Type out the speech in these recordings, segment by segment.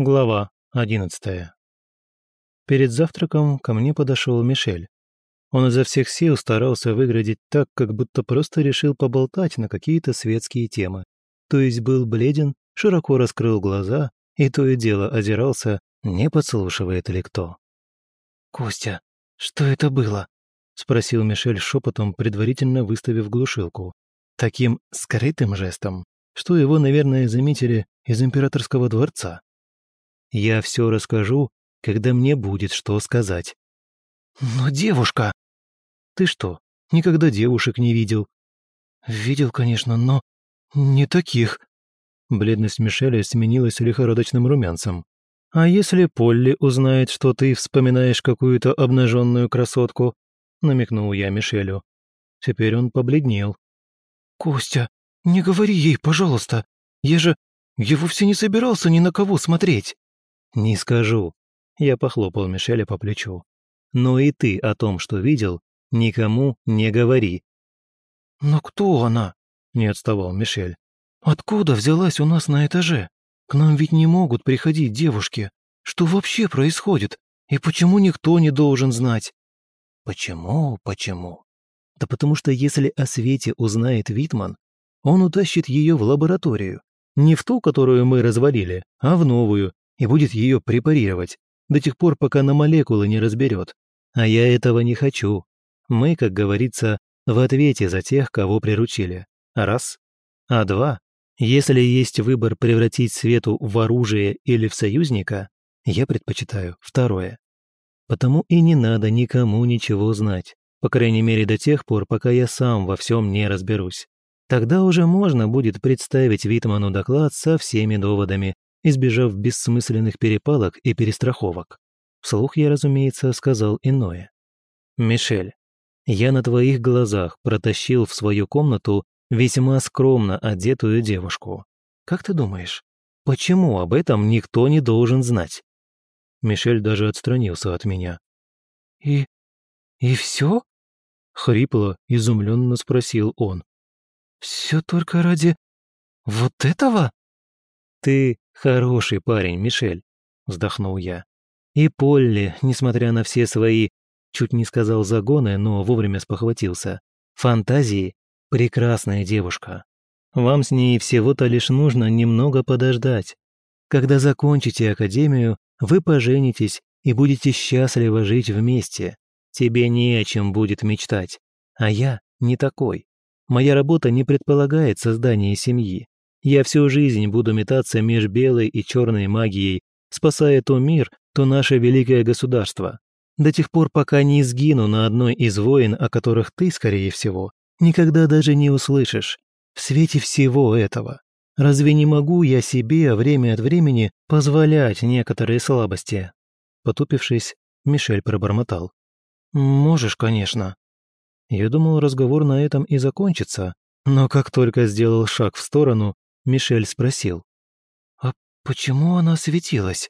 Глава одиннадцатая. Перед завтраком ко мне подошел Мишель. Он изо всех сил старался выглядеть так, как будто просто решил поболтать на какие-то светские темы. То есть был бледен, широко раскрыл глаза и то и дело озирался, не подслушивает ли кто. «Костя, что это было?» — спросил Мишель шепотом, предварительно выставив глушилку. Таким скрытым жестом, что его, наверное, заметили из императорского дворца. Я все расскажу, когда мне будет что сказать. Но девушка... Ты что, никогда девушек не видел? Видел, конечно, но не таких. Бледность Мишеля сменилась лихорадочным румянцем. «А если Полли узнает, что ты вспоминаешь какую-то обнаженную красотку?» намекнул я Мишелю. Теперь он побледнел. «Костя, не говори ей, пожалуйста. Я же... Я вовсе не собирался ни на кого смотреть». «Не скажу». Я похлопал Мишеля по плечу. «Но и ты о том, что видел, никому не говори». «Но кто она?» – не отставал Мишель. «Откуда взялась у нас на этаже? К нам ведь не могут приходить девушки. Что вообще происходит? И почему никто не должен знать?» «Почему? Почему?» Да потому что если о Свете узнает Витман, он утащит ее в лабораторию. Не в ту, которую мы развалили, а в новую, и будет ее препарировать, до тех пор, пока на молекулы не разберет. А я этого не хочу. Мы, как говорится, в ответе за тех, кого приручили. Раз. А два. Если есть выбор превратить Свету в оружие или в союзника, я предпочитаю второе. Потому и не надо никому ничего знать, по крайней мере до тех пор, пока я сам во всем не разберусь. Тогда уже можно будет представить Витману доклад со всеми доводами, избежав бессмысленных перепалок и перестраховок. Вслух я, разумеется, сказал иное. «Мишель, я на твоих глазах протащил в свою комнату весьма скромно одетую девушку. Как ты думаешь, почему об этом никто не должен знать?» Мишель даже отстранился от меня. «И... и все?» Хрипло, изумленно спросил он. «Все только ради... вот этого?» «Ты хороший парень, Мишель», — вздохнул я. «И Полли, несмотря на все свои, чуть не сказал загоны, но вовремя спохватился, фантазии, прекрасная девушка. Вам с ней всего-то лишь нужно немного подождать. Когда закончите академию, вы поженитесь и будете счастливо жить вместе. Тебе не о чем будет мечтать. А я не такой. Моя работа не предполагает создание семьи. Я всю жизнь буду метаться меж белой и черной магией, спасая то мир, то наше великое государство. До тех пор, пока не сгину на одной из войн, о которых ты, скорее всего, никогда даже не услышишь. В свете всего этого. Разве не могу я себе время от времени позволять некоторые слабости?» Потупившись, Мишель пробормотал. «Можешь, конечно». Я думал, разговор на этом и закончится, но как только сделал шаг в сторону, Мишель спросил. «А почему она светилась?»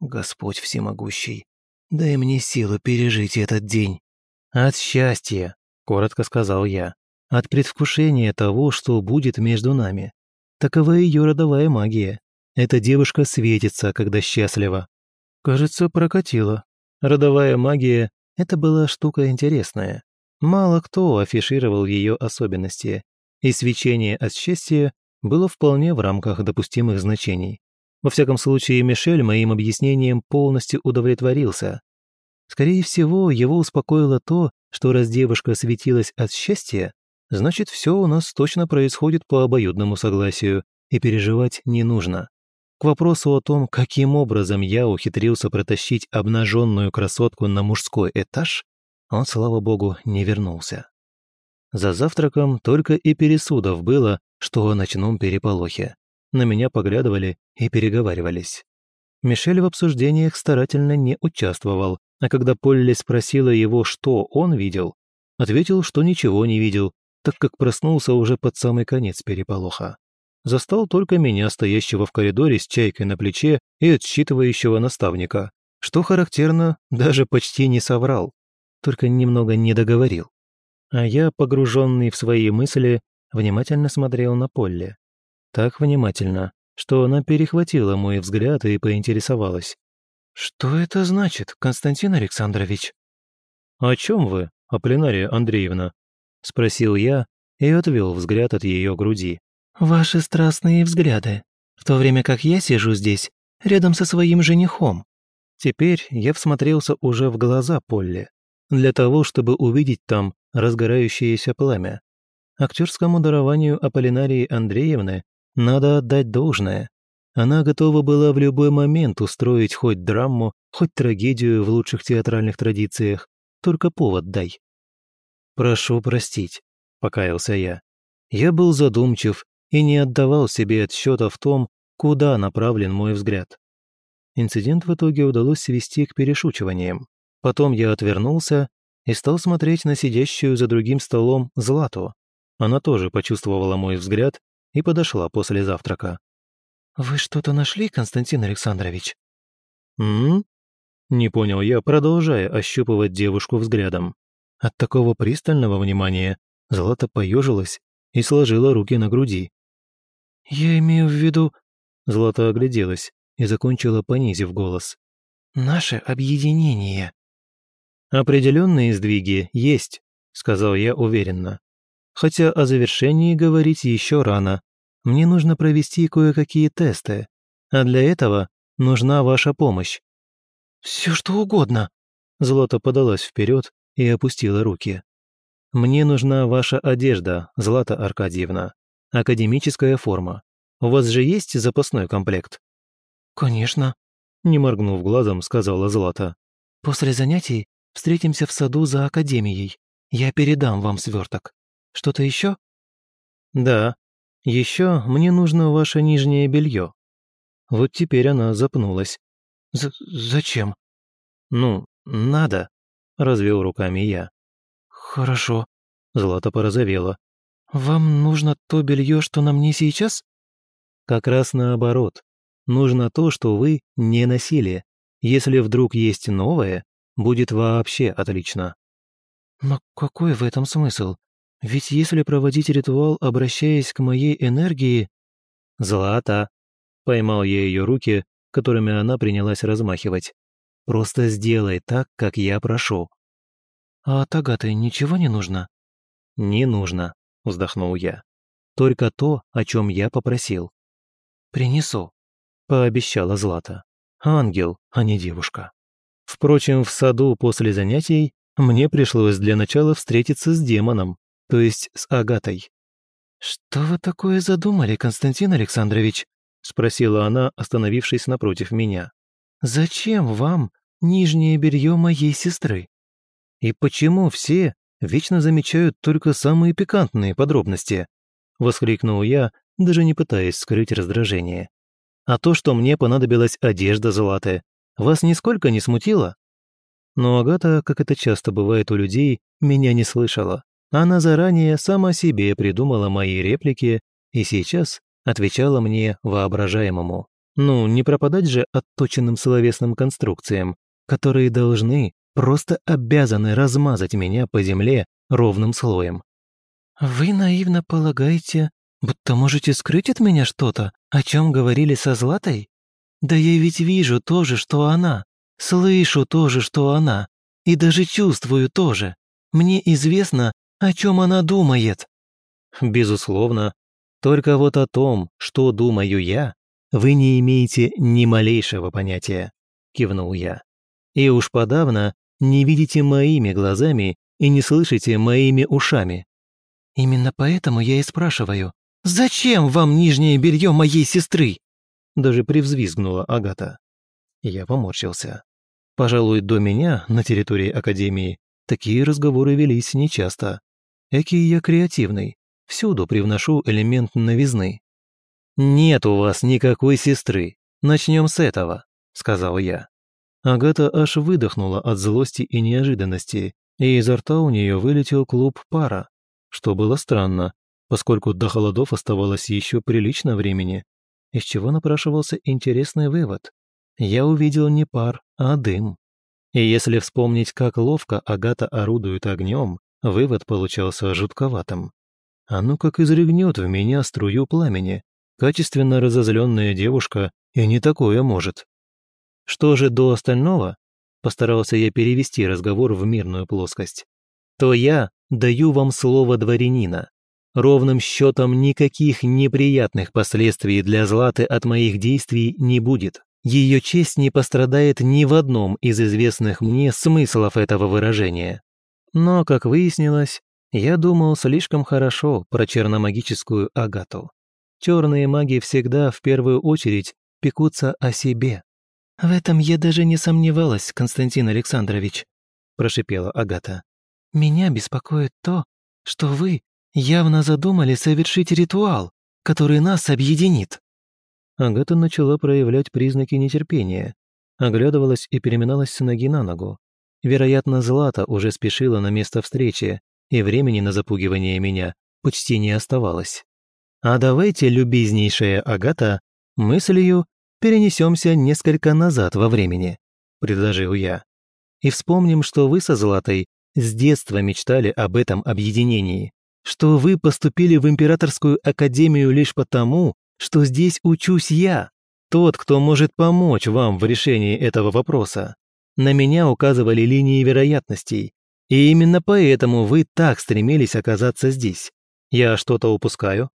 «Господь всемогущий, дай мне силы пережить этот день». «От счастья», — коротко сказал я. «От предвкушения того, что будет между нами. Такова ее родовая магия. Эта девушка светится, когда счастлива». Кажется, прокатило. Родовая магия — это была штука интересная. Мало кто афишировал ее особенности, и свечение от счастья было вполне в рамках допустимых значений. Во всяком случае, Мишель моим объяснением полностью удовлетворился. Скорее всего, его успокоило то, что раз девушка светилась от счастья, значит, все у нас точно происходит по обоюдному согласию, и переживать не нужно. К вопросу о том, каким образом я ухитрился протащить обнаженную красотку на мужской этаж, он, слава богу, не вернулся. За завтраком только и пересудов было, что о ночном переполохе. На меня поглядывали и переговаривались. Мишель в обсуждениях старательно не участвовал, а когда Полли спросила его, что он видел, ответил, что ничего не видел, так как проснулся уже под самый конец переполоха. Застал только меня, стоящего в коридоре с чайкой на плече и отсчитывающего наставника. Что характерно, даже почти не соврал только немного не договорил. А я, погруженный в свои мысли, внимательно смотрел на Полли. Так внимательно, что она перехватила мой взгляд и поинтересовалась. «Что это значит, Константин Александрович?» «О чем вы, Аполлинария Андреевна?» – спросил я и отвел взгляд от ее груди. «Ваши страстные взгляды, в то время как я сижу здесь, рядом со своим женихом». Теперь я всмотрелся уже в глаза Полли, для того, чтобы увидеть там разгорающееся пламя. Актерскому дарованию Аполлинарии Андреевны надо отдать должное. Она готова была в любой момент устроить хоть драму, хоть трагедию в лучших театральных традициях. Только повод дай. «Прошу простить», — покаялся я. Я был задумчив и не отдавал себе отсчета в том, куда направлен мой взгляд. Инцидент в итоге удалось свести к перешучиваниям. Потом я отвернулся и стал смотреть на сидящую за другим столом Злату. Она тоже почувствовала мой взгляд и подошла после завтрака. «Вы что-то нашли, Константин Александрович?» «М?», Не понял я, продолжая ощупывать девушку взглядом. От такого пристального внимания Злата поежилась и сложила руки на груди. «Я имею в виду...» Злата огляделась и закончила, понизив голос. «Наше объединение». «Определенные сдвиги есть», — сказал я уверенно. «Хотя о завершении говорить еще рано. Мне нужно провести кое-какие тесты, а для этого нужна ваша помощь». «Все что угодно», — Злата подалась вперед и опустила руки. «Мне нужна ваша одежда, Злата Аркадьевна. Академическая форма. У вас же есть запасной комплект?» «Конечно», — не моргнув глазом, сказала Злата. «После занятий встретимся в саду за академией. Я передам вам сверток. Что-то еще?» «Да. Еще мне нужно ваше нижнее белье». Вот теперь она запнулась. З «Зачем?» «Ну, надо», — развел руками я. «Хорошо», — Злата порозовела. «Вам нужно то белье, что на мне сейчас?» «Как раз наоборот. Нужно то, что вы не носили. Если вдруг есть новое, будет вообще отлично». «Но какой в этом смысл? Ведь если проводить ритуал, обращаясь к моей энергии...» «Злата!» — поймал я ее руки, которыми она принялась размахивать. «Просто сделай так, как я прошу». «А от Агаты ничего не нужно?» «Не нужно», — вздохнул я. «Только то, о чем я попросил». «Принесу», — пообещала Злата. «Ангел, а не девушка». Впрочем, в саду после занятий мне пришлось для начала встретиться с демоном, то есть с Агатой. «Что вы такое задумали, Константин Александрович?» — спросила она, остановившись напротив меня. «Зачем вам нижнее белье моей сестры?» «И почему все вечно замечают только самые пикантные подробности?» — воскликнул я, даже не пытаясь скрыть раздражение. «А то, что мне понадобилась одежда золотая, вас нисколько не смутило?» Но Агата, как это часто бывает у людей, меня не слышала. Она заранее сама себе придумала мои реплики и сейчас отвечала мне воображаемому. Ну, не пропадать же отточенным словесным конструкциям, которые должны, просто обязаны размазать меня по земле ровным слоем. «Вы наивно полагаете, будто можете скрыть от меня что-то, о чем говорили со Златой? Да я ведь вижу то же, что она, слышу то же, что она, и даже чувствую то же. Мне известно, о чем она думает». «Безусловно. Только вот о том, что думаю я, вы не имеете ни малейшего понятия», — кивнул я. «И уж подавно не видите моими глазами и не слышите моими ушами». «Именно поэтому я и спрашиваю, зачем вам нижнее белье моей сестры?» Даже привзвизгнула Агата. Я поморщился. Пожалуй, до меня на территории Академии такие разговоры велись нечасто. Экий я креативный, всюду привношу элемент новизны. «Нет у вас никакой сестры. Начнем с этого», — сказал я. Агата аж выдохнула от злости и неожиданности, и изо рта у нее вылетел клуб пара, что было странно, поскольку до холодов оставалось еще прилично времени, из чего напрашивался интересный вывод. Я увидел не пар, а дым. И если вспомнить, как ловко Агата орудует огнем, вывод получался жутковатым. А ну как изрыгнет в меня струю пламени, Качественно разозленная девушка и не такое может. Что же до остального? Постарался я перевести разговор в мирную плоскость. То я даю вам слово дворянина. Ровным счетом никаких неприятных последствий для Златы от моих действий не будет. Ее честь не пострадает ни в одном из известных мне смыслов этого выражения. Но, как выяснилось, я думал слишком хорошо про черномагическую Агату. Черные маги всегда в первую очередь пекутся о себе. «В этом я даже не сомневалась, Константин Александрович», – прошипела Агата. «Меня беспокоит то, что вы явно задумали совершить ритуал, который нас объединит». Агата начала проявлять признаки нетерпения, оглядывалась и переминалась с ноги на ногу. Вероятно, Злата уже спешила на место встречи, и времени на запугивание меня почти не оставалось. А давайте, любезнейшая Агата, мыслью перенесемся несколько назад во времени, предложил я. И вспомним, что вы со Златой с детства мечтали об этом объединении, что вы поступили в Императорскую Академию лишь потому, что здесь учусь я, тот, кто может помочь вам в решении этого вопроса. На меня указывали линии вероятностей, и именно поэтому вы так стремились оказаться здесь. Я что-то упускаю?»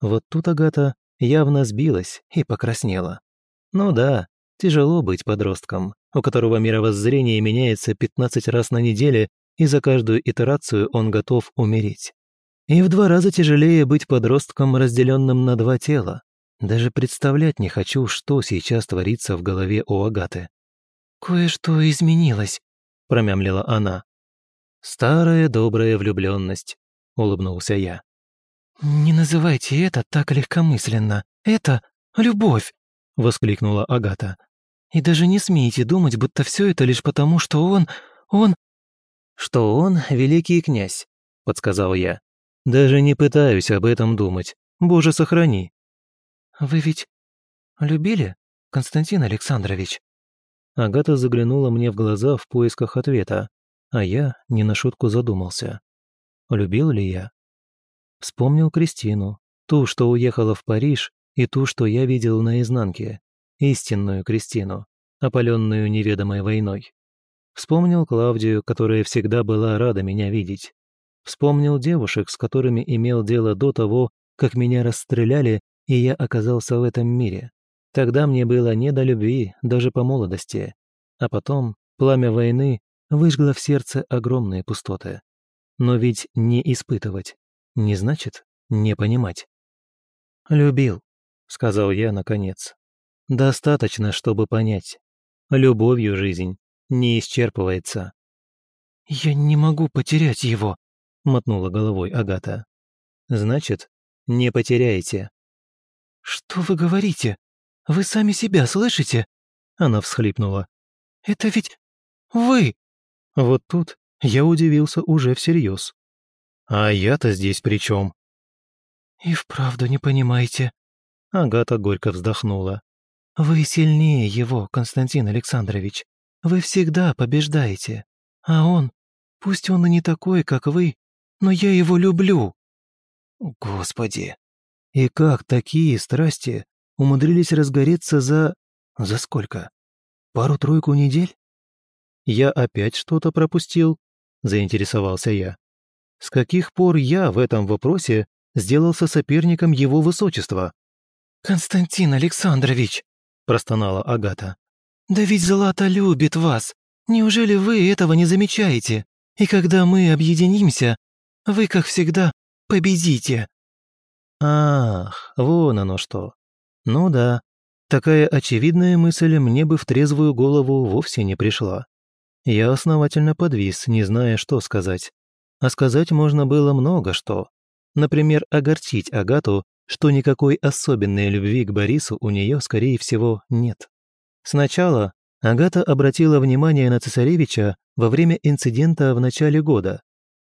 Вот тут Агата явно сбилась и покраснела. Ну да, тяжело быть подростком, у которого мировоззрение меняется 15 раз на неделе, и за каждую итерацию он готов умереть. И в два раза тяжелее быть подростком, разделенным на два тела. Даже представлять не хочу, что сейчас творится в голове у Агаты. «Кое-что изменилось», — промямлила она. «Старая добрая влюбленность», — улыбнулся я. «Не называйте это так легкомысленно. Это любовь», — воскликнула Агата. «И даже не смейте думать, будто все это лишь потому, что он... он...» «Что он великий князь», — подсказал я. Даже не пытаюсь об этом думать. Боже, сохрани. Вы ведь любили, Константин Александрович? Агата заглянула мне в глаза в поисках ответа, а я не на шутку задумался. Любил ли я? Вспомнил Кристину, ту, что уехала в Париж, и ту, что я видел наизнанке, истинную Кристину, опаленную неведомой войной. Вспомнил Клавдию, которая всегда была рада меня видеть. Вспомнил девушек, с которыми имел дело до того, как меня расстреляли, и я оказался в этом мире. Тогда мне было не до любви, даже по молодости. А потом пламя войны выжгло в сердце огромные пустоты. Но ведь не испытывать не значит не понимать. «Любил», — сказал я наконец. «Достаточно, чтобы понять. Любовью жизнь не исчерпывается». «Я не могу потерять его», — мотнула головой Агата. «Значит, не потеряете». «Что вы говорите? Вы сами себя слышите?» Она всхлипнула. «Это ведь вы!» Вот тут я удивился уже всерьез. «А я-то здесь при чем?» «И вправду не понимаете». Агата горько вздохнула. «Вы сильнее его, Константин Александрович. Вы всегда побеждаете. А он, пусть он и не такой, как вы, но я его люблю». Господи, и как такие страсти умудрились разгореться за... за сколько? Пару-тройку недель? Я опять что-то пропустил? Заинтересовался я. С каких пор я в этом вопросе сделался соперником его высочества? «Константин Александрович!» – простонала Агата. «Да ведь Злата любит вас! Неужели вы этого не замечаете? И когда мы объединимся, вы, как всегда, победите». Ах, вон оно что. Ну да, такая очевидная мысль мне бы в трезвую голову вовсе не пришла. Я основательно подвис, не зная, что сказать. А сказать можно было много что. Например, огорчить Агату, что никакой особенной любви к Борису у нее, скорее всего, нет. Сначала Агата обратила внимание на цесаревича во время инцидента в начале года,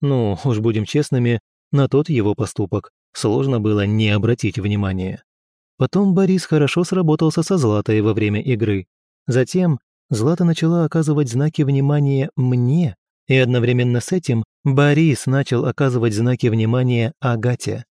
ну, уж будем честными, на тот его поступок сложно было не обратить внимания. Потом Борис хорошо сработался со Златой во время игры. Затем Злата начала оказывать знаки внимания мне, и одновременно с этим Борис начал оказывать знаки внимания Агате.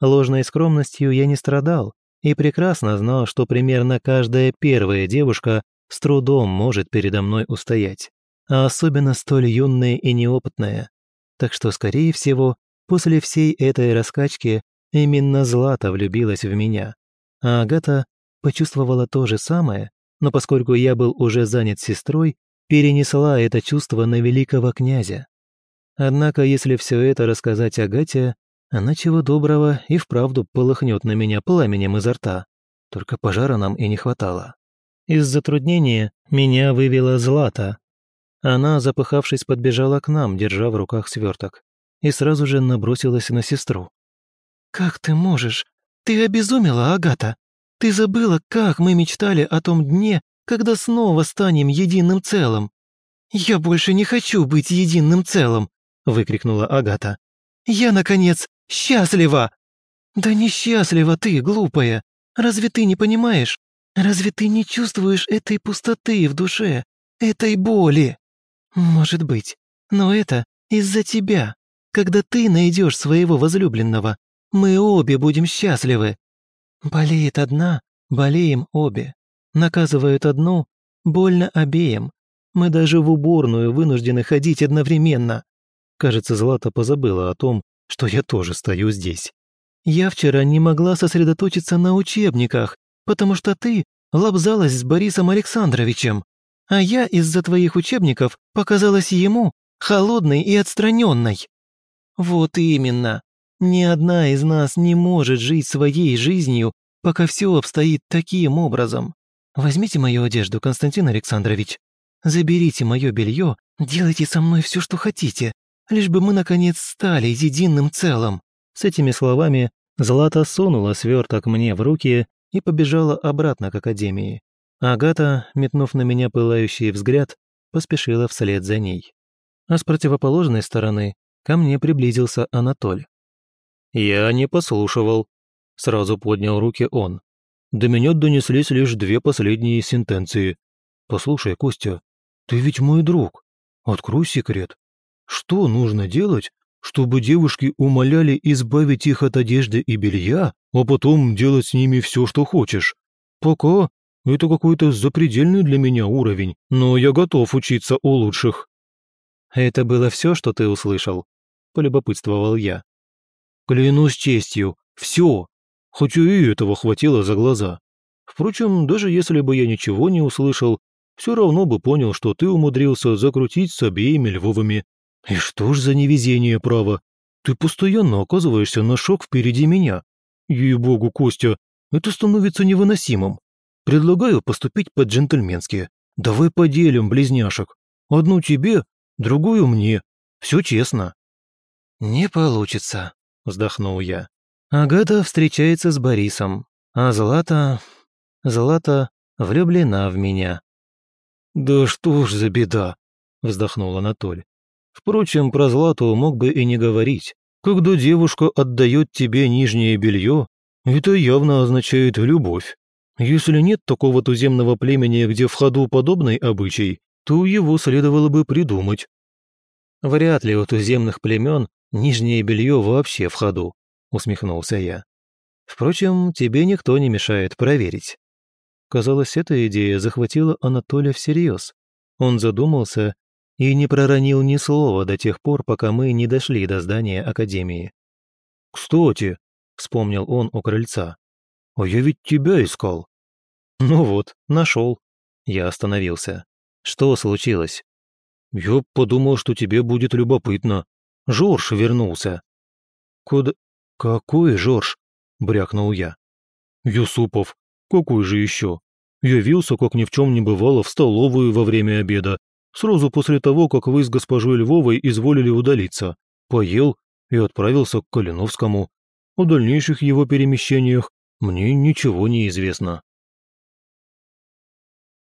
Ложной скромностью я не страдал и прекрасно знал, что примерно каждая первая девушка с трудом может передо мной устоять, а особенно столь юная и неопытная. Так что, скорее всего, после всей этой раскачки именно Злата влюбилась в меня, а Агата почувствовала то же самое, но поскольку я был уже занят сестрой, перенесла это чувство на великого князя. Однако, если все это рассказать Агате, она чего доброго и вправду полыхнет на меня пламенем изо рта. Только пожара нам и не хватало. Из затруднения меня вывела Злата. Она, запыхавшись, подбежала к нам, держа в руках сверток, и сразу же набросилась на сестру. «Как ты можешь? Ты обезумела, Агата! Ты забыла, как мы мечтали о том дне, когда снова станем единым целым!» «Я больше не хочу быть единым целым!» — выкрикнула Агата. «Я, наконец, счастлива!» «Да несчастлива ты, глупая! Разве ты не понимаешь? Разве ты не чувствуешь этой пустоты в душе, этой боли? Может быть, но это из-за тебя. Когда ты найдешь своего возлюбленного, мы обе будем счастливы. Болеет одна, болеем обе. Наказывают одну, больно обеим. Мы даже в уборную вынуждены ходить одновременно. Кажется, Злата позабыла о том, что я тоже стою здесь. Я вчера не могла сосредоточиться на учебниках, потому что ты лобзалась с Борисом Александровичем, а я из-за твоих учебников показалась ему холодной и отстраненной. Вот именно. Ни одна из нас не может жить своей жизнью, пока все обстоит таким образом. Возьмите мою одежду, Константин Александрович. Заберите мое белье, делайте со мной все, что хотите, лишь бы мы, наконец, стали единым целым». С этими словами Злата сунула сверток мне в руки и побежала обратно к академии. Агата, метнув на меня пылающий взгляд, поспешила вслед за ней. А с противоположной стороны ко мне приблизился Анатоль. «Я не послушивал», — сразу поднял руки он. «До меня донеслись лишь две последние сентенции. Послушай, Костя, ты ведь мой друг. Открой секрет. Что нужно делать, чтобы девушки умоляли избавить их от одежды и белья, а потом делать с ними все, что хочешь. Пока это какой-то запредельный для меня уровень, но я готов учиться у лучших». «Это было все, что ты услышал?» – полюбопытствовал я. «Клянусь честью, все. Хотя и этого хватило за глаза. Впрочем, даже если бы я ничего не услышал, все равно бы понял, что ты умудрился закрутить с обеими Львовыми и что ж за невезение, право? Ты постоянно оказываешься на шаг впереди меня. Ей-богу, Костя, это становится невыносимым. Предлагаю поступить по-джентльменски. Давай поделим близняшек. Одну тебе, другую мне. Все честно». «Не получится», — вздохнул я. Агата встречается с Борисом, а Злата... Злата влюблена в меня. «Да что ж за беда», — вздохнул Анатоль. Впрочем, про Злату мог бы и не говорить. Когда девушка отдает тебе нижнее белье, это явно означает любовь. Если нет такого туземного племени, где в ходу подобный обычай, то его следовало бы придумать. Вряд ли у туземных племен нижнее белье вообще в ходу, усмехнулся я. Впрочем, тебе никто не мешает проверить. Казалось, эта идея захватила Анатолия всерьез. Он задумался и не проронил ни слова до тех пор, пока мы не дошли до здания Академии. «Кстати», — вспомнил он у крыльца, — «а я ведь тебя искал». «Ну вот, нашел». Я остановился. «Что случилось?» «Я подумал, что тебе будет любопытно. Жорж вернулся». «Куда? Какой Жорж?» — брякнул я. «Юсупов. Какой же еще? Явился, как ни в чем не бывало, в столовую во время обеда сразу после того, как вы с госпожой Львовой изволили удалиться, поел и отправился к Калиновскому. О дальнейших его перемещениях мне ничего не известно.